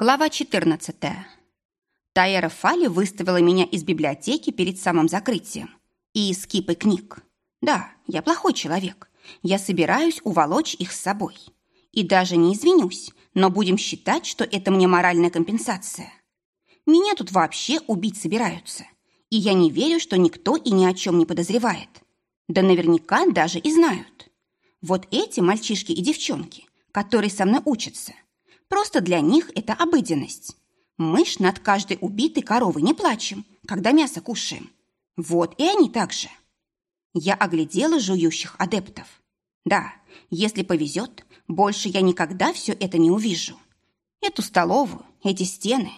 Глава 14. Таэра Фали выставила меня из библиотеки перед самым закрытием и из кипы книг. Да, я плохой человек. Я собираюсь уволочь их с собой. И даже не извинюсь, но будем считать, что это мне моральная компенсация. Меня тут вообще убить собираются. И я не верю, что никто и ни о чем не подозревает. Да наверняка даже и знают. Вот эти мальчишки и девчонки, которые со мной учатся – Просто для них это обыденность. Мы ж над каждой убитой коровой не плачем, когда мясо кушаем. Вот и они так же. Я оглядела жующих адептов. Да, если повезет, больше я никогда все это не увижу. Эту столовую, эти стены.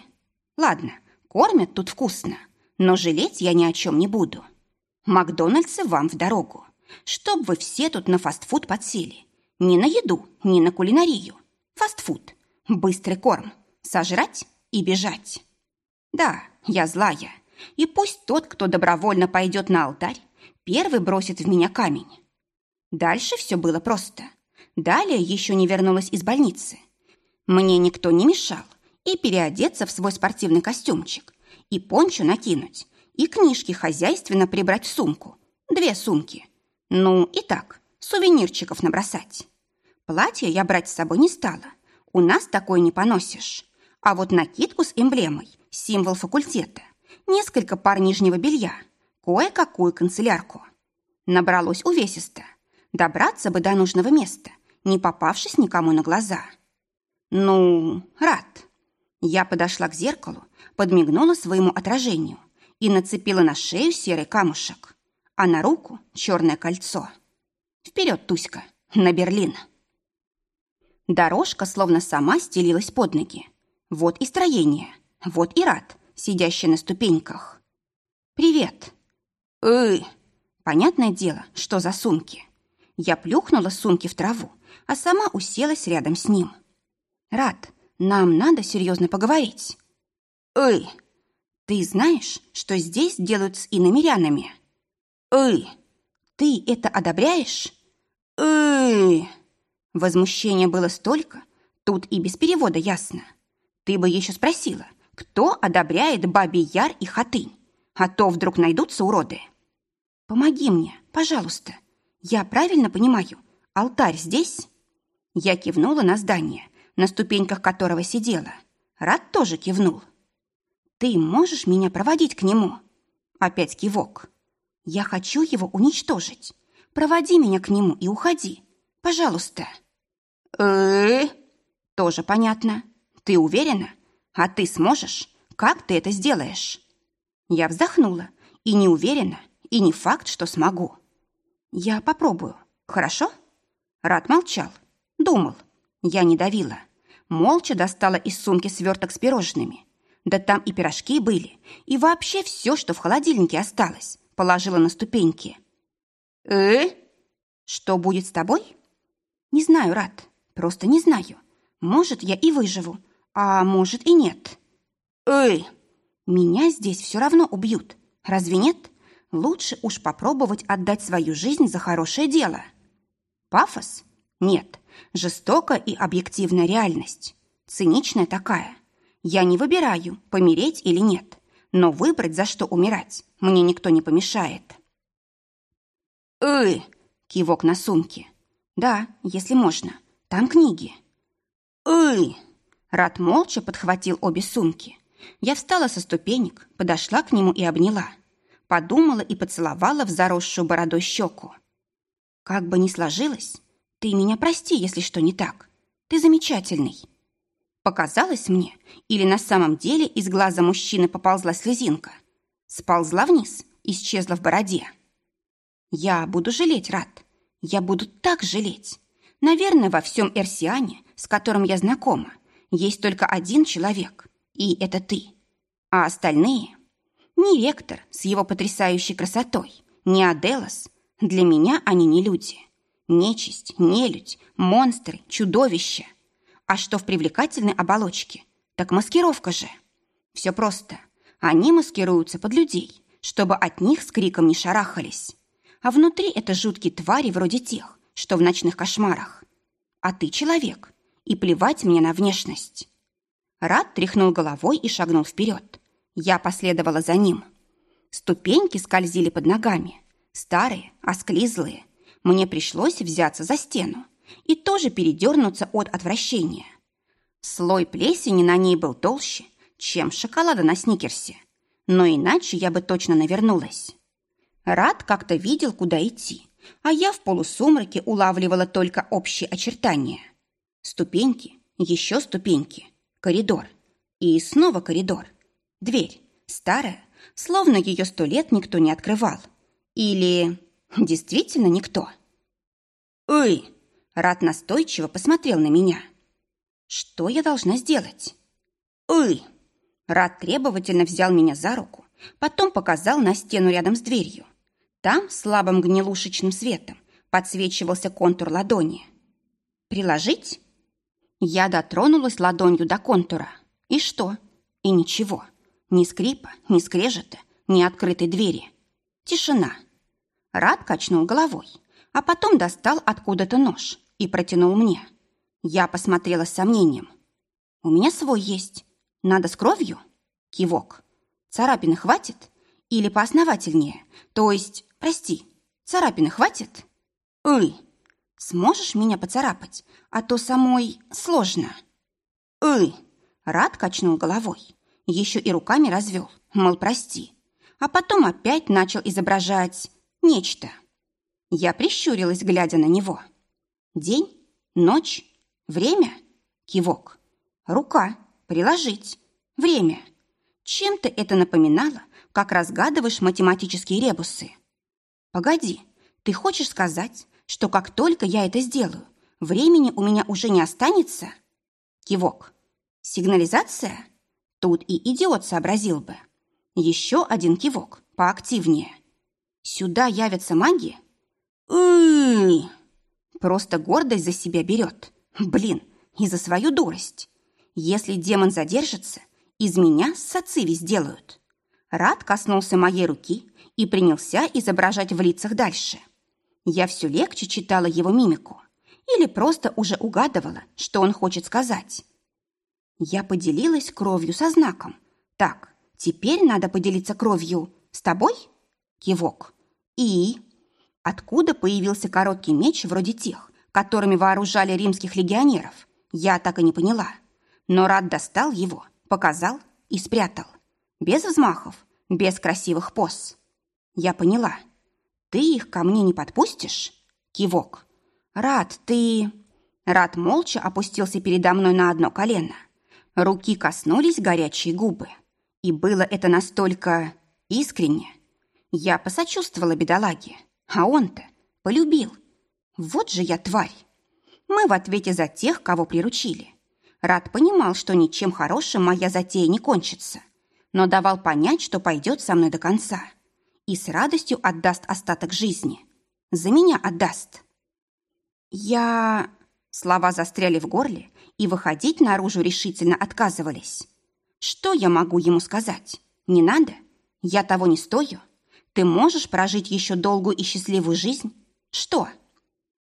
Ладно, кормят тут вкусно, но жалеть я ни о чем не буду. Макдональдсы вам в дорогу. Чтоб вы все тут на фастфуд подсели. Ни на еду, ни на кулинарию. Фастфуд. Быстрый корм. Сожрать и бежать. Да, я злая. И пусть тот, кто добровольно пойдет на алтарь, первый бросит в меня камень. Дальше все было просто. Далее еще не вернулась из больницы. Мне никто не мешал и переодеться в свой спортивный костюмчик, и пончо накинуть, и книжки хозяйственно прибрать в сумку. Две сумки. Ну и так, сувенирчиков набросать. Платье я брать с собой не стала – у нас такое не поносишь. А вот накидку с эмблемой, символ факультета, несколько пар нижнего белья, кое-какую канцелярку. Набралось увесисто. Добраться бы до нужного места, не попавшись никому на глаза. Ну, рад. Я подошла к зеркалу, подмигнула своему отражению и нацепила на шею серый камушек, а на руку черное кольцо. Вперед, Туська, на Берлин. Дорожка словно сама стелилась под ноги. Вот и строение, вот и рад, сидящий на ступеньках. «Привет!» «Эй!» Понятное дело, что за сумки. Я плюхнула сумки в траву, а сама уселась рядом с ним. «Рад, нам надо серьезно поговорить». «Эй!» «Ты знаешь, что здесь делают с иномерянами?» «Эй!» «Ты это одобряешь?» «Эй!» Возмущения было столько, тут и без перевода ясно. Ты бы еще спросила, кто одобряет Бабий Яр и Хатынь, а то вдруг найдутся уроды. Помоги мне, пожалуйста. Я правильно понимаю, алтарь здесь? Я кивнула на здание, на ступеньках которого сидела. Рад тоже кивнул. Ты можешь меня проводить к нему? Опять кивок. Я хочу его уничтожить. Проводи меня к нему и уходи. Пожалуйста. Э Тоже понятно. Ты уверена? А ты сможешь? Как ты это сделаешь? Я вздохнула. И не уверена, и не факт, что смогу. Я попробую. Хорошо? Рад молчал. Думал. Я не давила. Молча достала из сумки сверток с пирожными. Да там и пирожки были, и вообще все, что в холодильнике осталось, положила на ступеньки. «Э? Что будет с тобой?» Не знаю, Рад, просто не знаю. Может, я и выживу, а может и нет. Эй! Меня здесь все равно убьют. Разве нет? Лучше уж попробовать отдать свою жизнь за хорошее дело. Пафос? Нет. Жестокая и объективная реальность. Циничная такая. Я не выбираю, помереть или нет. Но выбрать, за что умирать, мне никто не помешает. «Эй!» — кивок на сумке. «Да, если можно. Там книги». «Эй!» Рад молча подхватил обе сумки. Я встала со ступенек, подошла к нему и обняла. Подумала и поцеловала в заросшую бородой щеку. «Как бы ни сложилось, ты меня прости, если что не так. Ты замечательный». Показалось мне, или на самом деле из глаза мужчины поползла слезинка. Сползла вниз, исчезла в бороде. «Я буду жалеть, Рад. Я буду так жалеть. Наверное, во всем Эрсиане, с которым я знакома, есть только один человек, и это ты. А остальные? Ни ректор с его потрясающей красотой, ни Аделос. Для меня они не люди. Нечисть, нелюдь, монстры, чудовища. А что в привлекательной оболочке? Так маскировка же. Все просто. Они маскируются под людей, чтобы от них с криком не шарахались а внутри это жуткие твари вроде тех, что в ночных кошмарах. А ты человек, и плевать мне на внешность. Рад тряхнул головой и шагнул вперед. Я последовала за ним. Ступеньки скользили под ногами. Старые, осклизлые. Мне пришлось взяться за стену и тоже передернуться от отвращения. Слой плесени на ней был толще, чем шоколада на сникерсе. Но иначе я бы точно навернулась. Рад как-то видел, куда идти, а я в полусумраке улавливала только общие очертания. Ступеньки, еще ступеньки, коридор. И снова коридор. Дверь, старая, словно ее сто лет никто не открывал. Или действительно никто. «Ой!» Рад настойчиво посмотрел на меня. «Что я должна сделать?» «Ой!» Рад требовательно взял меня за руку, потом показал на стену рядом с дверью. Там слабым гнилушечным светом подсвечивался контур ладони. «Приложить?» Я дотронулась ладонью до контура. И что? И ничего. Ни скрипа, ни скрежета, ни открытой двери. Тишина. Рад качнул головой, а потом достал откуда-то нож и протянул мне. Я посмотрела с сомнением. «У меня свой есть. Надо с кровью?» Кивок. «Царапины хватит? Или поосновательнее? То есть, прости, царапины хватит?» «Ой!» Сможешь меня поцарапать, а то самой сложно». «Эй!» Рад качнул головой. Еще и руками развел, мол, прости. А потом опять начал изображать нечто. Я прищурилась, глядя на него. День, ночь, время, кивок. Рука, приложить, время. Чем-то это напоминало, как разгадываешь математические ребусы. Погоди, ты хочешь сказать, что как только я это сделаю, времени у меня уже не останется? Кивок. Сигнализация? Тут и идиот сообразил бы. Еще один кивок, поактивнее. Сюда явятся маги? Ой! Просто гордость за себя берет. Блин, и за свою дурость. Если демон задержится, из меня сациви сделают. Рад коснулся моей руки и принялся изображать в лицах дальше. — я все легче читала его мимику или просто уже угадывала, что он хочет сказать. Я поделилась кровью со знаком. Так, теперь надо поделиться кровью с тобой? Кивок. И? Откуда появился короткий меч вроде тех, которыми вооружали римских легионеров? Я так и не поняла. Но Рад достал его, показал и спрятал. Без взмахов, без красивых поз. Я поняла – «Ты их ко мне не подпустишь?» Кивок. «Рад, ты...» Рад молча опустился передо мной на одно колено. Руки коснулись горячие губы. И было это настолько искренне. Я посочувствовала бедолаге, а он-то полюбил. Вот же я тварь. Мы в ответе за тех, кого приручили. Рад понимал, что ничем хорошим моя затея не кончится, но давал понять, что пойдет со мной до конца и с радостью отдаст остаток жизни. За меня отдаст. Я... Слова застряли в горле и выходить наружу решительно отказывались. Что я могу ему сказать? Не надо? Я того не стою? Ты можешь прожить еще долгую и счастливую жизнь? Что?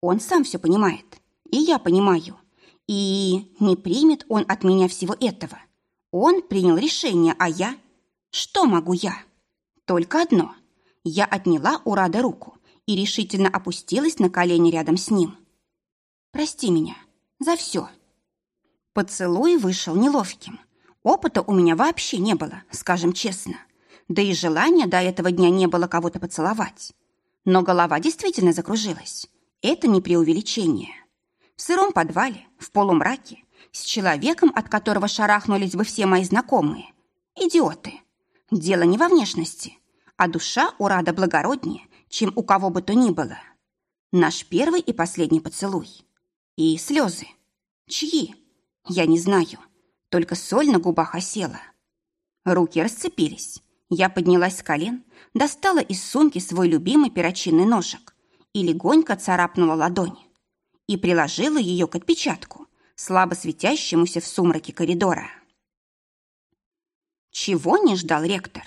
Он сам все понимает. И я понимаю. И не примет он от меня всего этого. Он принял решение, а я... Что могу я? Только одно — я отняла у Рада руку и решительно опустилась на колени рядом с ним. «Прости меня за все». Поцелуй вышел неловким. Опыта у меня вообще не было, скажем честно. Да и желания до этого дня не было кого-то поцеловать. Но голова действительно закружилась. Это не преувеличение. В сыром подвале, в полумраке, с человеком, от которого шарахнулись бы все мои знакомые. Идиоты. Дело не во внешности, а душа у Рада благороднее, чем у кого бы то ни было. Наш первый и последний поцелуй. И слезы. Чьи? Я не знаю. Только соль на губах осела. Руки расцепились. Я поднялась с колен, достала из сумки свой любимый перочинный ножик и легонько царапнула ладонь. И приложила ее к отпечатку, слабо светящемуся в сумраке коридора. Чего не ждал ректор?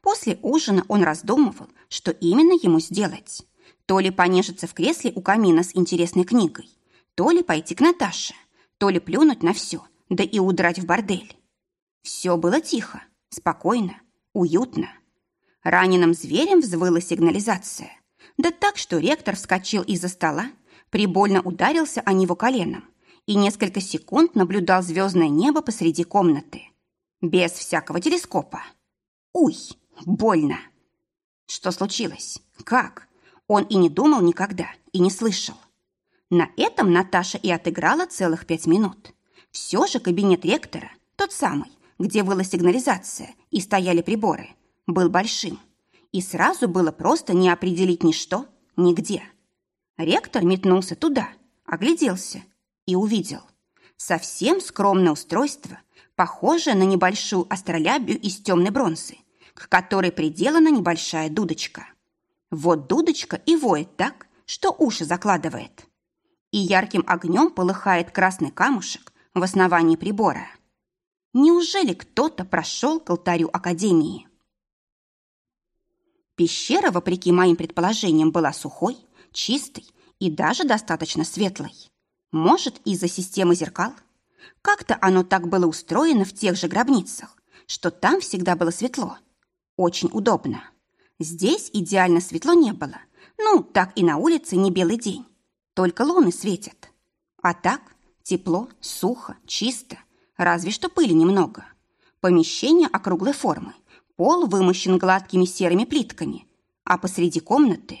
После ужина он раздумывал, что именно ему сделать. То ли понежиться в кресле у камина с интересной книгой, то ли пойти к Наташе, то ли плюнуть на все, да и удрать в бордель. Все было тихо, спокойно, уютно. Раненым зверем взвыла сигнализация. Да так, что ректор вскочил из-за стола, прибольно ударился о него коленом и несколько секунд наблюдал звездное небо посреди комнаты. Без всякого телескопа. Уй, больно. Что случилось? Как? Он и не думал никогда, и не слышал. На этом Наташа и отыграла целых пять минут. Все же кабинет ректора, тот самый, где была сигнализация и стояли приборы, был большим. И сразу было просто не определить ни что, ни где. Ректор метнулся туда, огляделся и увидел. Совсем скромное устройство, похожее на небольшую астролябию из темной бронзы, к которой приделана небольшая дудочка. Вот дудочка и воет так, что уши закладывает. И ярким огнем полыхает красный камушек в основании прибора. Неужели кто-то прошел к алтарю Академии? Пещера, вопреки моим предположениям, была сухой, чистой и даже достаточно светлой. Может, из-за системы зеркал? Как-то оно так было устроено в тех же гробницах, что там всегда было светло. Очень удобно. Здесь идеально светло не было. Ну, так и на улице не белый день. Только луны светят. А так тепло, сухо, чисто. Разве что пыли немного. Помещение округлой формы. Пол вымощен гладкими серыми плитками. А посреди комнаты...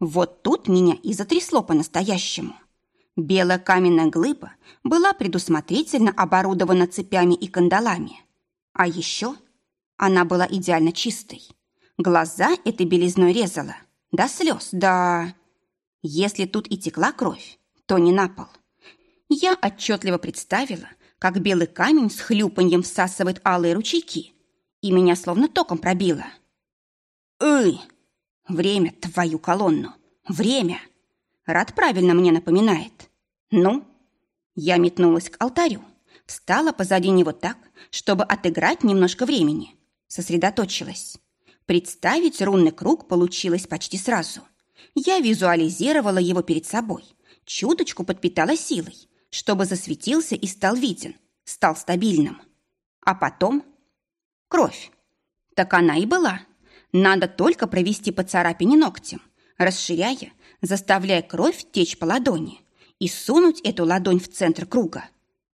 Вот тут меня и затрясло по-настоящему. Белая каменная глыба была предусмотрительно оборудована цепями и кандалами. А еще она была идеально чистой. Глаза этой белизной резала. До слез, да... Если тут и текла кровь, то не на пол. Я отчетливо представила, как белый камень с хлюпаньем всасывает алые ручейки, и меня словно током пробило. «Эй! Время, твою колонну! Время!» Рад правильно мне напоминает. «Ну?» Я метнулась к алтарю, встала позади него так, чтобы отыграть немножко времени, Сосредоточилась. Представить рунный круг получилось почти сразу. Я визуализировала его перед собой, чуточку подпитала силой, чтобы засветился и стал виден, стал стабильным. А потом кровь. Так она и была. Надо только провести по царапине ногтем, расширяя, заставляя кровь течь по ладони, и сунуть эту ладонь в центр круга,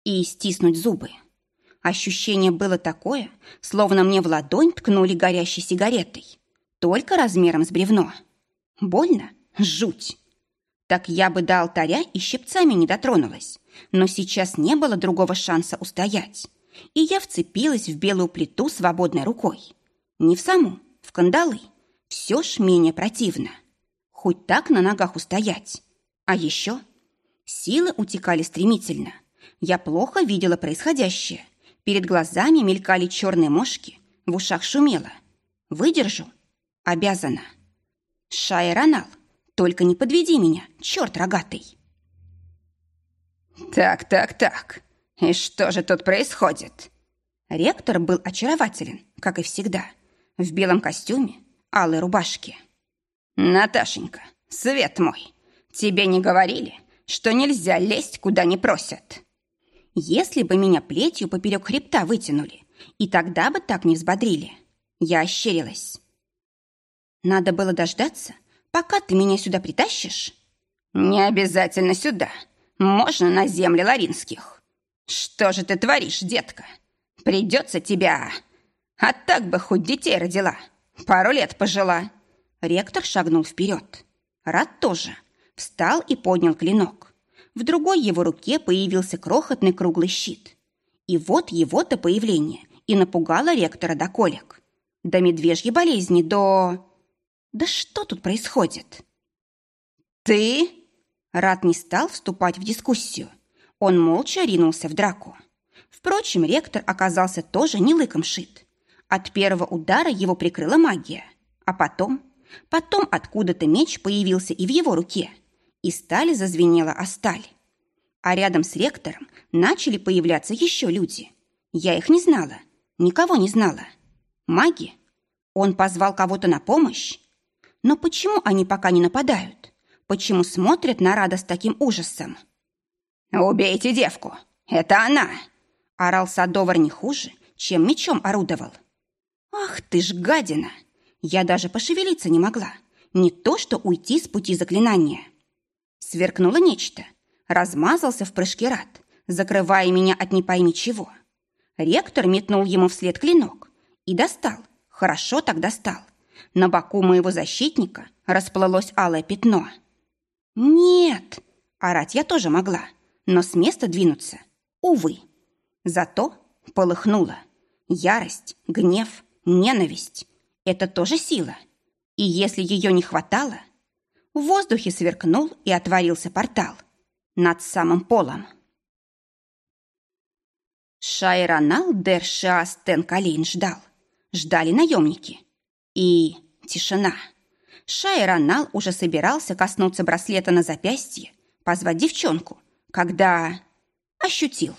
и стиснуть зубы. Ощущение было такое, словно мне в ладонь ткнули горящей сигаретой, только размером с бревно. Больно? Жуть! Так я бы до алтаря и щипцами не дотронулась, но сейчас не было другого шанса устоять. И я вцепилась в белую плиту свободной рукой. Не в саму, в кандалы. Все ж менее противно. Хоть так на ногах устоять. А еще силы утекали стремительно. Я плохо видела происходящее – Перед глазами мелькали черные мошки, в ушах шумело. Выдержу? Обязана. Шая Ронал, только не подведи меня, черт рогатый. Так, так, так. И что же тут происходит? Ректор был очарователен, как и всегда, в белом костюме, алой рубашке. Наташенька, свет мой, тебе не говорили, что нельзя лезть, куда не просят? Если бы меня плетью поперек хребта вытянули, и тогда бы так не взбодрили. Я ощерилась. Надо было дождаться, пока ты меня сюда притащишь. Не обязательно сюда. Можно на земле ларинских. Что же ты творишь, детка? Придется тебя... А так бы хоть детей родила. Пару лет пожила. Ректор шагнул вперед. Рад тоже. Встал и поднял клинок. В другой его руке появился крохотный круглый щит. И вот его-то появление и напугало ректора до колик. До медвежьей болезни, до... Да что тут происходит? «Ты?» Рат не стал вступать в дискуссию. Он молча ринулся в драку. Впрочем, ректор оказался тоже не лыком шит. От первого удара его прикрыла магия. А потом... Потом откуда-то меч появился и в его руке и сталь зазвенела о сталь. А рядом с ректором начали появляться еще люди. Я их не знала, никого не знала. Маги? Он позвал кого-то на помощь? Но почему они пока не нападают? Почему смотрят на Рада с таким ужасом? «Убейте девку! Это она!» Орал Садовар не хуже, чем мечом орудовал. Ах ты ж гадина! Я даже пошевелиться не могла. Не то, что уйти с пути заклинания. Сверкнуло нечто. Размазался в прыжке рад, закрывая меня от не пойми чего. Ректор метнул ему вслед клинок и достал. Хорошо так достал. На боку моего защитника расплылось алое пятно. «Нет!» Орать я тоже могла, но с места двинуться, увы. Зато полыхнула. Ярость, гнев, ненависть — это тоже сила. И если ее не хватало... В воздухе сверкнул и отворился портал над самым полом. Шайранал дер Шаастен Калин ждал. Ждали наемники. И тишина. Шайранал уже собирался коснуться браслета на запястье, позвать девчонку, когда ощутил.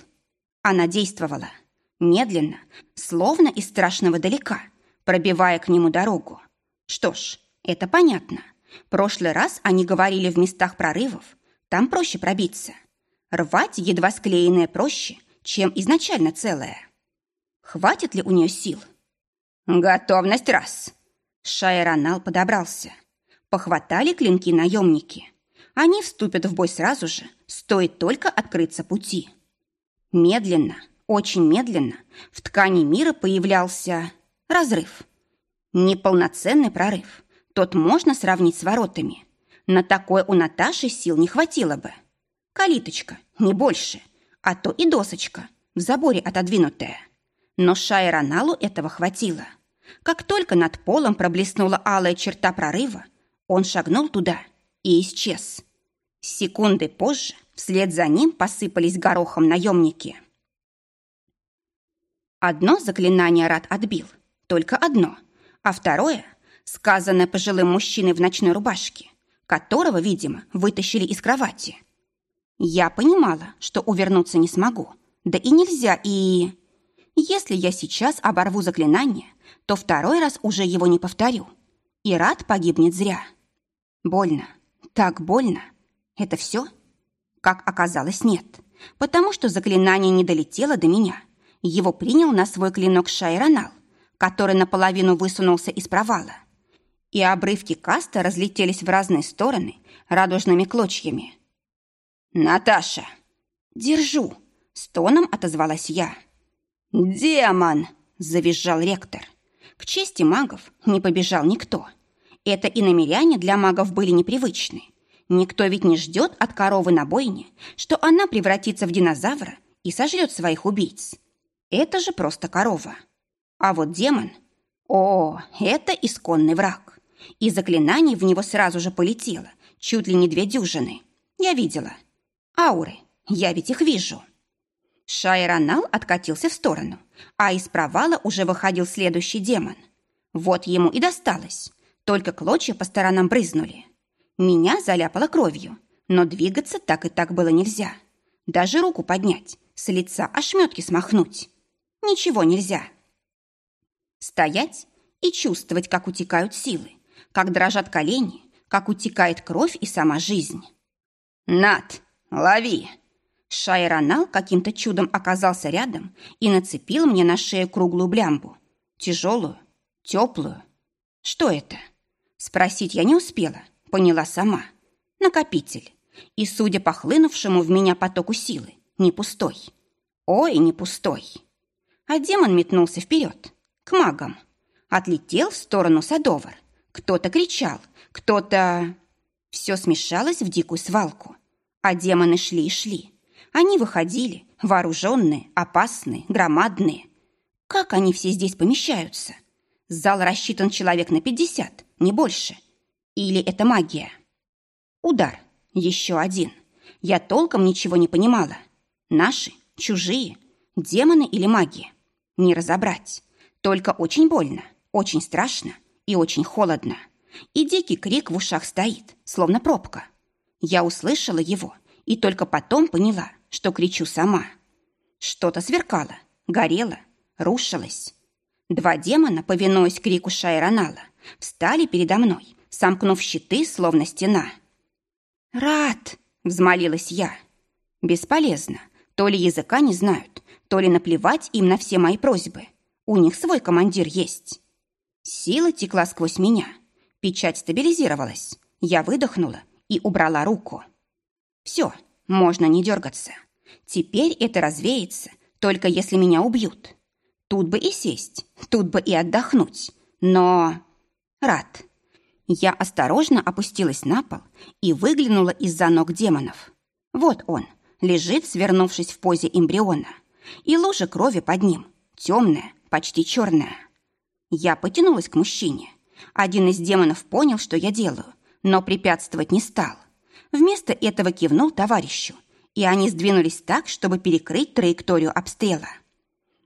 Она действовала медленно, словно из страшного далека, пробивая к нему дорогу. Что ж, это понятно. Прошлый раз они говорили в местах прорывов, там проще пробиться. Рвать едва склеенное проще, чем изначально целое. Хватит ли у нее сил? Готовность раз. Шайранал подобрался. Похватали клинки наемники. Они вступят в бой сразу же, стоит только открыться пути. Медленно, очень медленно в ткани мира появлялся разрыв. Неполноценный прорыв. Тот можно сравнить с воротами. На такое у Наташи сил не хватило бы. Калиточка, не больше, а то и досочка, в заборе отодвинутая. Но Шайраналу этого хватило. Как только над полом проблеснула алая черта прорыва, он шагнул туда и исчез. Секунды позже вслед за ним посыпались горохом наемники. Одно заклинание Рад отбил, только одно, а второе, сказанное пожилым мужчиной в ночной рубашке, которого, видимо, вытащили из кровати. Я понимала, что увернуться не смогу, да и нельзя, и... Если я сейчас оборву заклинание, то второй раз уже его не повторю, и Рад погибнет зря. Больно, так больно. Это все? Как оказалось, нет, потому что заклинание не долетело до меня. Его принял на свой клинок Шайронал, который наполовину высунулся из провала. И обрывки каста разлетелись в разные стороны радужными клочьями. «Наташа!» «Держу!» — стоном отозвалась я. «Демон!» — завизжал ректор. К чести магов не побежал никто — это и намеряне для магов были непривычны. Никто ведь не ждет от коровы на бойне, что она превратится в динозавра и сожрет своих убийц. Это же просто корова. А вот демон... О, это исконный враг. И заклинаний в него сразу же полетело, чуть ли не две дюжины. Я видела. Ауры, я ведь их вижу. Шайронал откатился в сторону, а из провала уже выходил следующий демон. Вот ему и досталось. Только клочья по сторонам брызнули. Меня заляпало кровью, но двигаться так и так было нельзя. Даже руку поднять, с лица ошметки смахнуть. Ничего нельзя. Стоять и чувствовать, как утекают силы, как дрожат колени, как утекает кровь и сама жизнь. «Над, лови!» Шайронал каким-то чудом оказался рядом и нацепил мне на шею круглую блямбу. Тяжелую, теплую. Что это? Спросить я не успела, поняла сама. Накопитель. И, судя по хлынувшему в меня потоку силы, не пустой. Ой, не пустой. А демон метнулся вперед, к магам. Отлетел в сторону садовар. Кто-то кричал, кто-то... Все смешалось в дикую свалку. А демоны шли и шли. Они выходили, вооруженные, опасные, громадные. Как они все здесь помещаются? Зал рассчитан человек на пятьдесят не больше. Или это магия? Удар. Еще один. Я толком ничего не понимала. Наши? Чужие? Демоны или маги? Не разобрать. Только очень больно, очень страшно и очень холодно. И дикий крик в ушах стоит, словно пробка. Я услышала его и только потом поняла, что кричу сама. Что-то сверкало, горело, рушилось. Два демона, повинуясь крику Шайронала, встали передо мной, сомкнув щиты, словно стена. «Рад!» — взмолилась я. «Бесполезно. То ли языка не знают, то ли наплевать им на все мои просьбы. У них свой командир есть. Сила текла сквозь меня. Печать стабилизировалась. Я выдохнула и убрала руку. Все, можно не дергаться. Теперь это развеется, только если меня убьют. Тут бы и сесть, тут бы и отдохнуть. Но... Рад. Я осторожно опустилась на пол и выглянула из-за ног демонов. Вот он, лежит, свернувшись в позе эмбриона. И лужа крови под ним, темная, почти черная. Я потянулась к мужчине. Один из демонов понял, что я делаю, но препятствовать не стал. Вместо этого кивнул товарищу, и они сдвинулись так, чтобы перекрыть траекторию обстрела.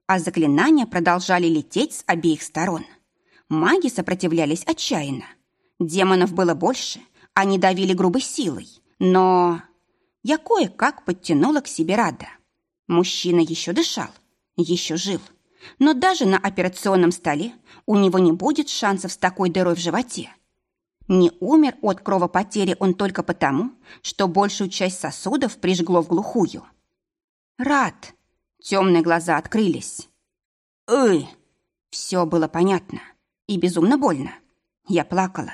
А заклинания продолжали лететь с обеих сторон. Маги сопротивлялись отчаянно. Демонов было больше, они давили грубой силой, но... Я кое-как подтянула к себе Рада. Мужчина еще дышал, еще жил. Но даже на операционном столе у него не будет шансов с такой дырой в животе. Не умер от кровопотери он только потому, что большую часть сосудов прижгло в глухую. Рад. Темные глаза открылись. Эй! Все было понятно и безумно больно. Я плакала.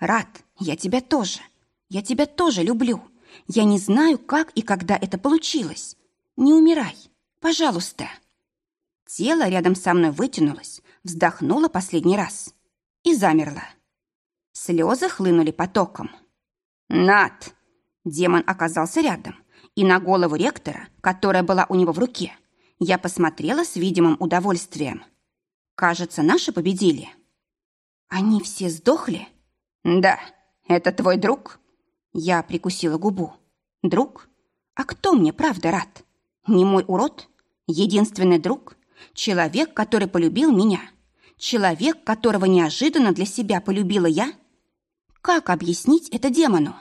Рад, я тебя тоже. Я тебя тоже люблю. Я не знаю, как и когда это получилось. Не умирай, пожалуйста. Тело рядом со мной вытянулось, вздохнуло последний раз и замерло. Слезы хлынули потоком. «Над!» Демон оказался рядом, и на голову ректора, которая была у него в руке, я посмотрела с видимым удовольствием. «Кажется, наши победили». «Они все сдохли?» «Да, это твой друг?» Я прикусила губу. «Друг? А кто мне правда рад? Не мой урод? Единственный друг? Человек, который полюбил меня? Человек, которого неожиданно для себя полюбила я?» Как объяснить это демону?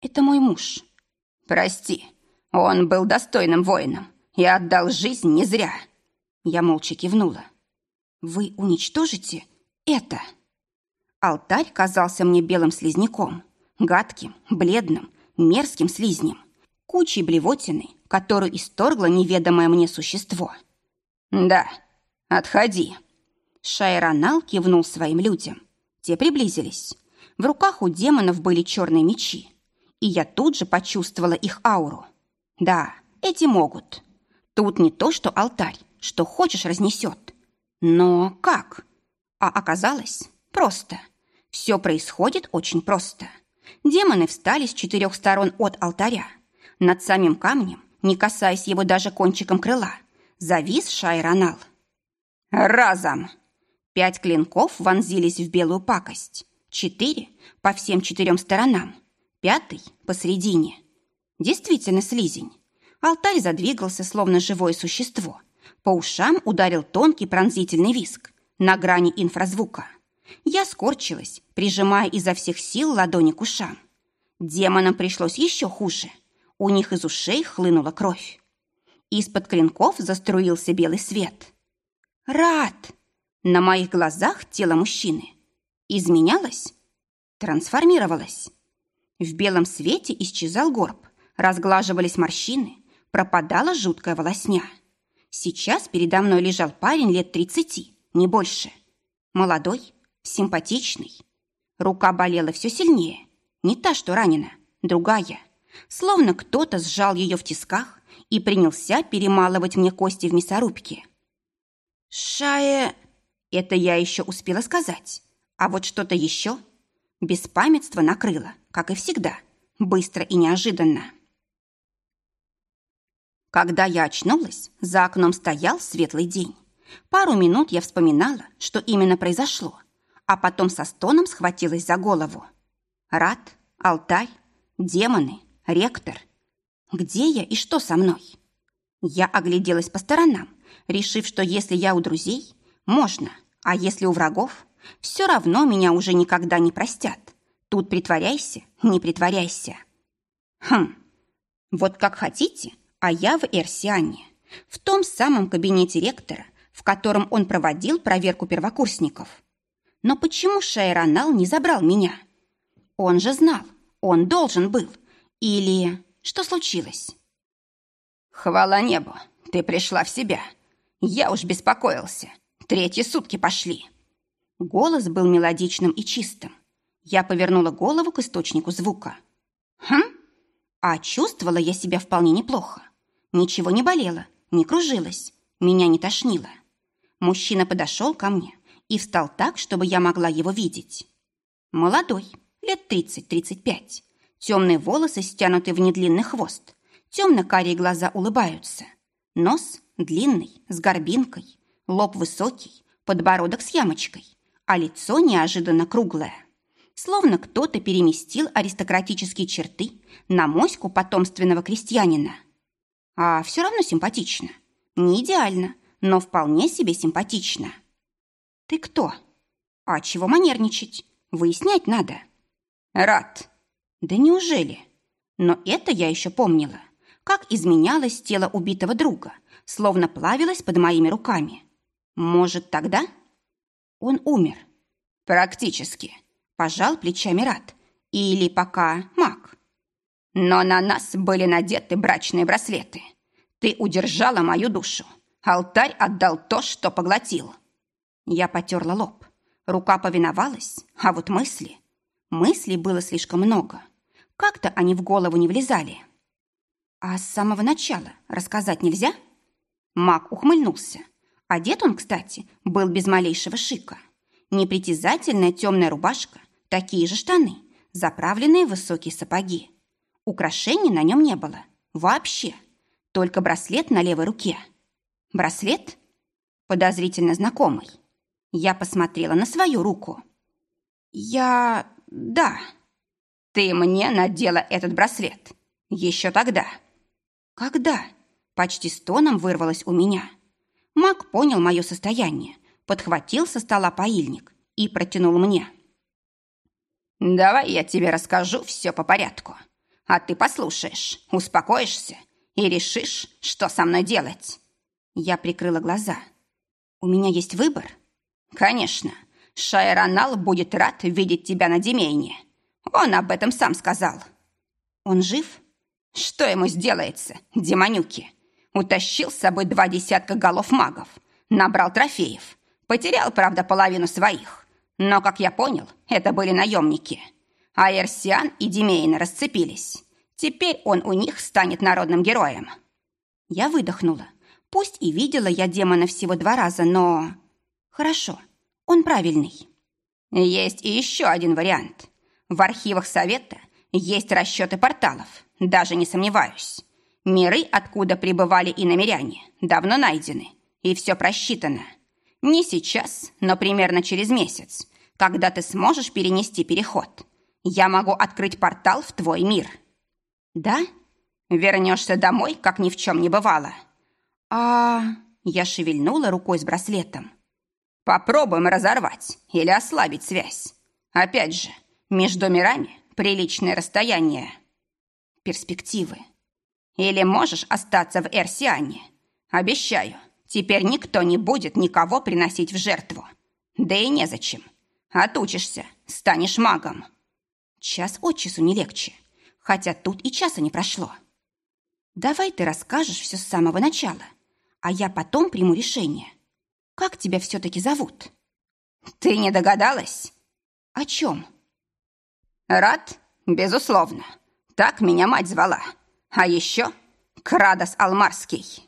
Это мой муж. Прости, он был достойным воином и отдал жизнь не зря. Я молча кивнула. Вы уничтожите это? Алтарь казался мне белым слизняком, гадким, бледным, мерзким слизнем, кучей блевотины, которую исторгло неведомое мне существо. «Да, отходи». Шайранал кивнул своим людям. Те приблизились. В руках у демонов были черные мечи, и я тут же почувствовала их ауру. Да, эти могут. Тут не то, что алтарь, что хочешь разнесет. Но как? А оказалось просто. Все происходит очень просто. Демоны встали с четырех сторон от алтаря. Над самим камнем, не касаясь его даже кончиком крыла, завис Шайронал. «Разом!» Пять клинков вонзились в белую пакость. Четыре по всем четырем сторонам, пятый посредине. Действительно слизень. Алтарь задвигался, словно живое существо. По ушам ударил тонкий пронзительный виск на грани инфразвука. Я скорчилась, прижимая изо всех сил ладони к ушам. Демонам пришлось еще хуже. У них из ушей хлынула кровь. Из-под клинков заструился белый свет. «Рад!» На моих глазах тело мужчины Изменялась? Трансформировалась. В белом свете исчезал горб, разглаживались морщины, пропадала жуткая волосня. Сейчас передо мной лежал парень лет тридцати, не больше. Молодой, симпатичный. Рука болела все сильнее. Не та, что ранена, другая. Словно кто-то сжал ее в тисках и принялся перемалывать мне кости в мясорубке. «Шая...» Это я еще успела сказать. А вот что-то еще? Беспамятство накрыло, как и всегда, быстро и неожиданно. Когда я очнулась, за окном стоял светлый день. Пару минут я вспоминала, что именно произошло, а потом со стоном схватилась за голову. Рад, алтарь, демоны, ректор. Где я и что со мной? Я огляделась по сторонам, решив, что если я у друзей, можно, а если у врагов, все равно меня уже никогда не простят. Тут притворяйся, не притворяйся. Хм, вот как хотите, а я в Эрсиане, в том самом кабинете ректора, в котором он проводил проверку первокурсников. Но почему Шайронал не забрал меня? Он же знал, он должен был. Или что случилось? Хвала небу, ты пришла в себя. Я уж беспокоился. Третьи сутки пошли. Голос был мелодичным и чистым. Я повернула голову к источнику звука. Хм? А чувствовала я себя вполне неплохо. Ничего не болело, не кружилось, меня не тошнило. Мужчина подошел ко мне и встал так, чтобы я могла его видеть. Молодой, лет 30-35. Темные волосы стянуты в недлинный хвост. Темно-карие глаза улыбаются. Нос длинный, с горбинкой. Лоб высокий, подбородок с ямочкой. А лицо неожиданно круглое. Словно кто-то переместил аристократические черты на моську потомственного крестьянина. А все равно симпатично. Не идеально, но вполне себе симпатично. Ты кто? А чего манерничать? Выяснять надо. Рад. Да неужели? Но это я еще помнила. Как изменялось тело убитого друга, словно плавилось под моими руками. Может, тогда? Он умер. Практически. Пожал плечами Рад. Или пока маг. Но на нас были надеты брачные браслеты. Ты удержала мою душу. Алтарь отдал то, что поглотил. Я потерла лоб. Рука повиновалась, а вот мысли... Мыслей было слишком много. Как-то они в голову не влезали. А с самого начала рассказать нельзя? Маг ухмыльнулся. Одет он, кстати, был без малейшего шика. Непритязательная темная рубашка, такие же штаны, заправленные высокие сапоги. Украшений на нем не было. Вообще. Только браслет на левой руке. Браслет? Подозрительно знакомый. Я посмотрела на свою руку. Я... да. Ты мне надела этот браслет. Еще тогда. Когда? Почти стоном вырвалось у меня. Мак понял мое состояние, подхватил со стола поильник и протянул мне. «Давай я тебе расскажу все по порядку, а ты послушаешь, успокоишься и решишь, что со мной делать». Я прикрыла глаза. «У меня есть выбор?» «Конечно. Шайранал будет рад видеть тебя на Демейне. Он об этом сам сказал». «Он жив?» «Что ему сделается, демонюки? Утащил с собой два десятка голов магов, набрал трофеев, потерял, правда, половину своих. Но, как я понял, это были наемники. А Эрсиан и Демейна расцепились. Теперь он у них станет народным героем». Я выдохнула. Пусть и видела я демона всего два раза, но... Хорошо, он правильный. Есть и еще один вариант. В архивах Совета есть расчеты порталов, даже не сомневаюсь. Миры, откуда прибывали и намеряне, давно найдены, и все просчитано. Не сейчас, но примерно через месяц, когда ты сможешь перенести переход. Я могу открыть портал в твой мир. Да? Вернешься домой, как ни в чем не бывало. А... Я шевельнула рукой с браслетом. Попробуем разорвать или ослабить связь. Опять же, между мирами приличное расстояние. Перспективы. Или можешь остаться в Эрсиане. Обещаю, теперь никто не будет никого приносить в жертву. Да и незачем. Отучишься, станешь магом. Час от часу не легче, хотя тут и часа не прошло. Давай ты расскажешь все с самого начала, а я потом приму решение. Как тебя все-таки зовут? Ты не догадалась? О чем? Рад, безусловно. Так меня мать звала. А еще Крадос Алмарский.